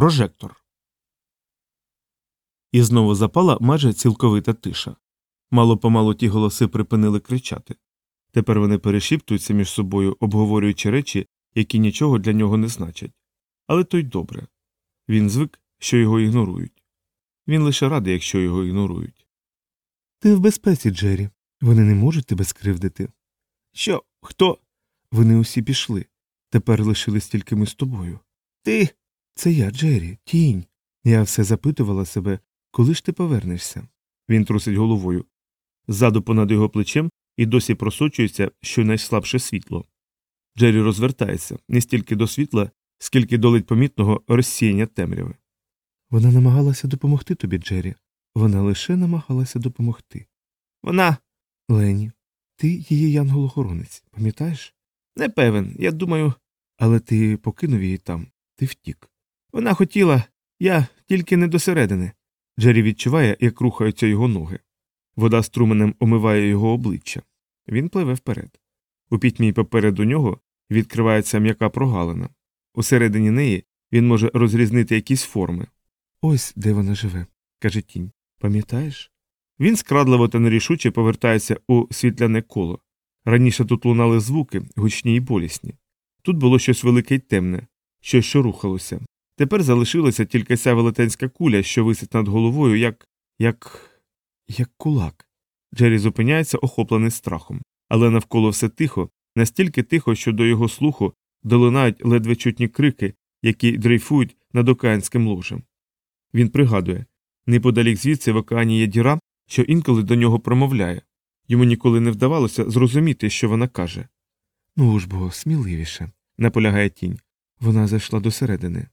Прожектор. І знову запала майже цілковита тиша. Мало помалу ті голоси припинили кричати. Тепер вони перешіптуються між собою, обговорюючи речі, які нічого для нього не значать. Але то й добре. Він звик, що його ігнорують. Він лише радий, якщо його ігнорують. Ти в безпеці, Джері. Вони не можуть тебе скривдити. Що? Хто? Вони усі пішли. Тепер лишились тільки ми з тобою. Ти. Це я, Джері, тінь. Я все запитувала себе, коли ж ти повернешся. Він трусить головою. Ззаду понад його плечем і досі просочується щонайслабше світло. Джері розвертається не стільки до світла, скільки до ледь помітного розсіяння темряви. Вона намагалася допомогти тобі, Джері. Вона лише намагалася допомогти. Вона. Лені, ти її янгол-охоронець, пам'ятаєш? Не певен, я думаю. Але ти покинув її там, ти втік. Вона хотіла, я тільки не досередини. Джері відчуває, як рухаються його ноги. Вода струменем омиває його обличчя. Він пливе вперед. У пітьмі попереду нього відкривається м'яка прогалина. Усередині неї він може розрізнити якісь форми. Ось де вона живе, каже тінь. Пам'ятаєш? Він скрадливо та нерішуче повертається у світляне коло. Раніше тут лунали звуки, гучні й болісні. Тут було щось велике й темне, щось що рухалося. Тепер залишилася тільки ця велетенська куля, що висить над головою, як. як. як кулак. Джері зупиняється, охоплений страхом, але навколо все тихо, настільки тихо, що до його слуху долинають ледве чутні крики, які дрейфують над океанським ложем. Він пригадує неподалік звідси в океані є діра, що інколи до нього промовляє. Йому ніколи не вдавалося зрозуміти, що вона каже. Ну ж бо, сміливіше, наполягає тінь. Вона зайшла до середини.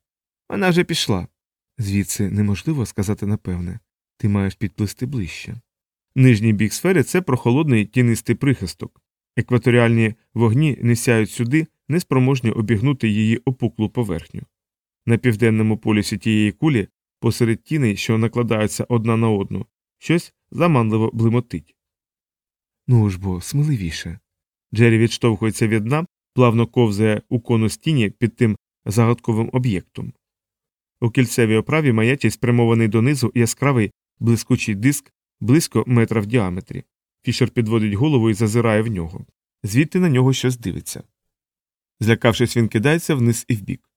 Вона вже пішла. Звідси неможливо сказати напевне. Ти маєш підплисти ближче. Нижній бік сфери це прохолодний тінистий прихисток. Екваторіальні вогні не сяють сюди, неспроможні обігнути її опуклу поверхню. На південному полюсі тієї кулі, посеред тіней, що накладаються одна на одну, щось заманливо блимотить. Ну ж бо, сміливіше. Джері відштовхується від дна, плавно ковзає у конус тіні під тим загадковим об'єктом. У кільцевій оправі маячить спрямований донизу яскравий блискучий диск близько метра в діаметрі. Фішер підводить голову і зазирає в нього. Звідти на нього щось дивиться. Злякавшись, він кидається вниз і вбік.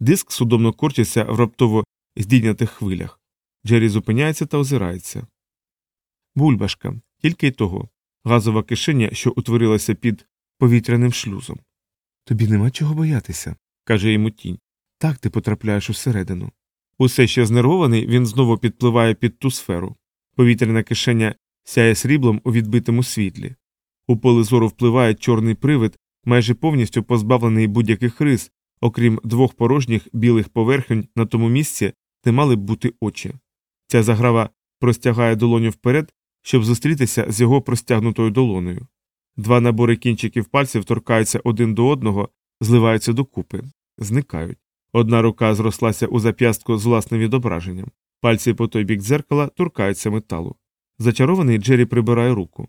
Диск судомно корчиться в раптово здійнятих хвилях. Джері зупиняється та озирається. Бульбашка, тільки й того. Газова кишеня, що утворилася під повітряним шлюзом. Тобі нема чого боятися, каже йому тінь. Так ти потрапляєш усередину. Усе ще знервований, він знову підпливає під ту сферу. Повітряна кишеня сяє сріблом у відбитому світлі. У поле зору впливає чорний привид, майже повністю позбавлений будь-яких рис, окрім двох порожніх білих поверхень на тому місці, де мали б бути очі. Ця заграва простягає долоню вперед, щоб зустрітися з його простягнутою долоною. Два набори кінчиків пальців торкаються один до одного, зливаються докупи, зникають. Одна рука зрослася у зап'ястку з власним відображенням. Пальці по той бік дзеркала торкаються металу. Зачарований Джері прибирає руку.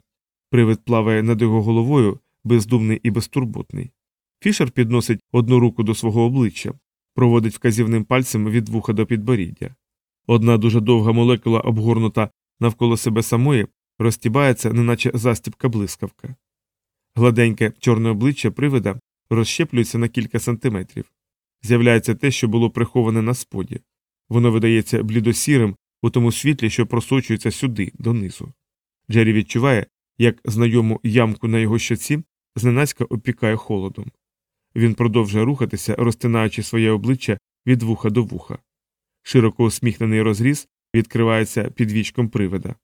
Привид плаває над його головою, бездумний і безтурботний. Фішер підносить одну руку до свого обличчя, проводить вказівним пальцем від вуха до підборіддя. Одна дуже довга молекула, обгорнута навколо себе самої, розтібається, неначе застібка блискавка. Гладеньке чорне обличчя привида розщеплюється на кілька сантиметрів. З'являється те, що було приховане на споді. Воно видається блідосірим у тому світлі, що просочується сюди, донизу. Джері відчуває, як знайому ямку на його щоці зненацька опікає холодом. Він продовжує рухатися, розтинаючи своє обличчя від вуха до вуха. Широко усміхнений розріз відкривається під вічком привида.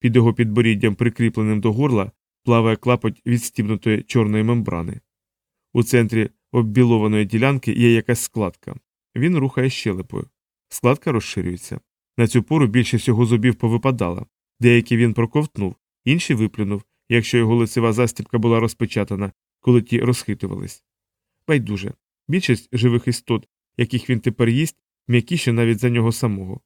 Під його підборіддям, прикріпленим до горла, плаває клапоть відстібнутої чорної мембрани. У центрі оббілованої ділянки є якась складка. Він рухає щелепою. Складка розширюється. На цю пору більшість його зубів повипадала, деякі він проковтнув, інші виплюнув, якщо його лицева застібка була розпечатана, коли ті розхитувались. Байдуже більшість живих істот, яких він тепер їсть, м'якіші навіть за нього самого.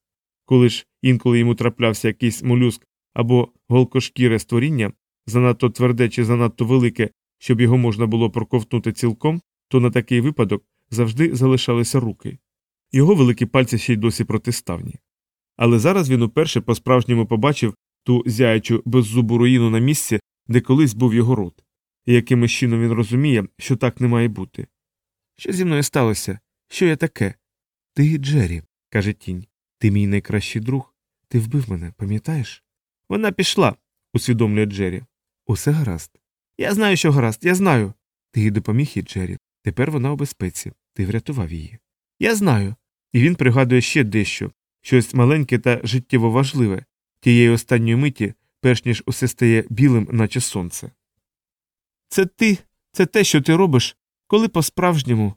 Коли ж інколи йому траплявся якийсь молюск або голкошкіре створіння, занадто тверде чи занадто велике, щоб його можна було проковтнути цілком, то на такий випадок завжди залишалися руки. Його великі пальці ще й досі протиставні. Але зараз він уперше по-справжньому побачив ту зяючу беззубу руїну на місці, де колись був його рот, і якимось чином він розуміє, що так не має бути. Що зі мною сталося? Що я таке? Ти Джері, каже тінь. ти мій найкращий друг. Ти вбив мене, пам'ятаєш? Вона пішла, усвідомлює Джері. Усе гаразд. Я знаю, що гаразд, я знаю. Ти їй допоміг їй, Джері. Тепер вона у безпеці. Ти врятував її. Я знаю. І він пригадує ще дещо щось маленьке та життєво важливе, тієї останньої миті, перш ніж усе стає білим, наче сонце. Це ти, це те, що ти робиш, коли по-справжньому